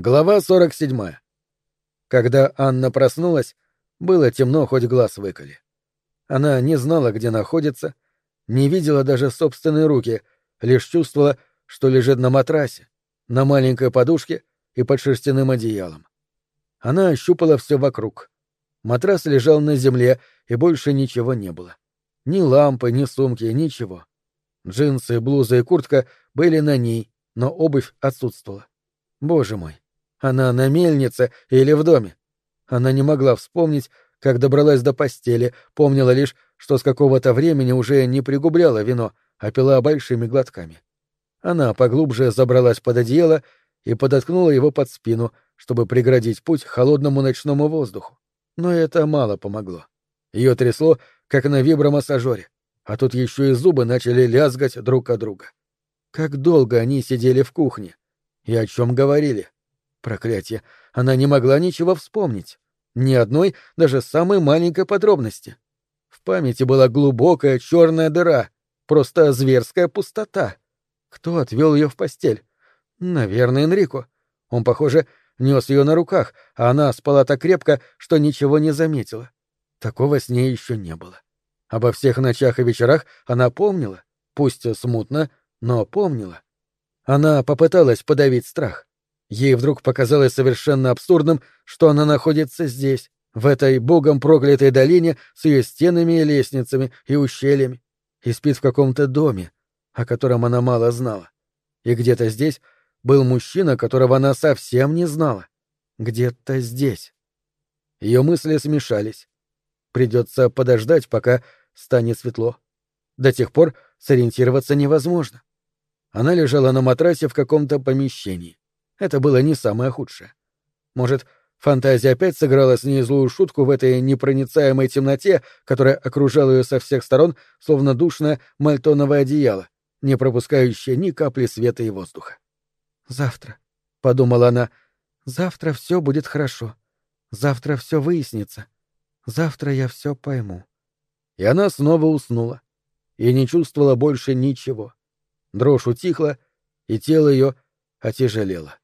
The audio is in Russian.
Глава 47. Когда Анна проснулась, было темно, хоть глаз выколи. Она не знала, где находится, не видела даже собственные руки, лишь чувствовала, что лежит на матрасе, на маленькой подушке и под шерстяным одеялом. Она ощупала все вокруг. Матрас лежал на земле, и больше ничего не было. Ни лампы, ни сумки, ничего. Джинсы, блуза и куртка были на ней, но обувь отсутствовала. Боже мой, она на мельнице или в доме? Она не могла вспомнить, как добралась до постели, помнила лишь, что с какого-то времени уже не пригубляла вино, а пила большими глотками. Она поглубже забралась под одеяло и подоткнула его под спину, чтобы преградить путь холодному ночному воздуху. Но это мало помогло. Ее трясло, как на вибромассажере, а тут еще и зубы начали лязгать друг от друга. Как долго они сидели в кухне, и о чем говорили? Проклятие, она не могла ничего вспомнить. Ни одной, даже самой маленькой подробности. В памяти была глубокая черная дыра, просто зверская пустота. Кто отвел ее в постель? Наверное, Энрико. Он, похоже, нес ее на руках, а она спала так крепко, что ничего не заметила. Такого с ней еще не было. Обо всех ночах и вечерах она помнила, пусть смутно, но помнила. Она попыталась подавить страх. Ей вдруг показалось совершенно абсурдным, что она находится здесь, в этой богом проклятой долине с ее стенами и лестницами и ущельями, и спит в каком-то доме, о котором она мало знала. И где-то здесь был мужчина, которого она совсем не знала. Где-то здесь. Ее мысли смешались. Придется подождать, пока станет светло. До тех пор сориентироваться невозможно. Она лежала на матрасе в каком-то помещении. Это было не самое худшее. Может, фантазия опять сыграла с ней злую шутку в этой непроницаемой темноте, которая окружала ее со всех сторон, словно душное мальтоновое одеяло, не пропускающее ни капли света и воздуха. «Завтра», — подумала она, — «завтра все будет хорошо. Завтра все выяснится. Завтра я все пойму». И она снова уснула и не чувствовала больше ничего. Дрожь утихла, и тело ее отяжелело.